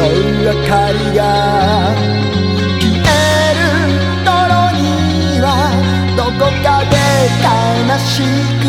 の明かりが消える頃にはどこかで悲しい